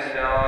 Krishna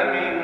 I mean,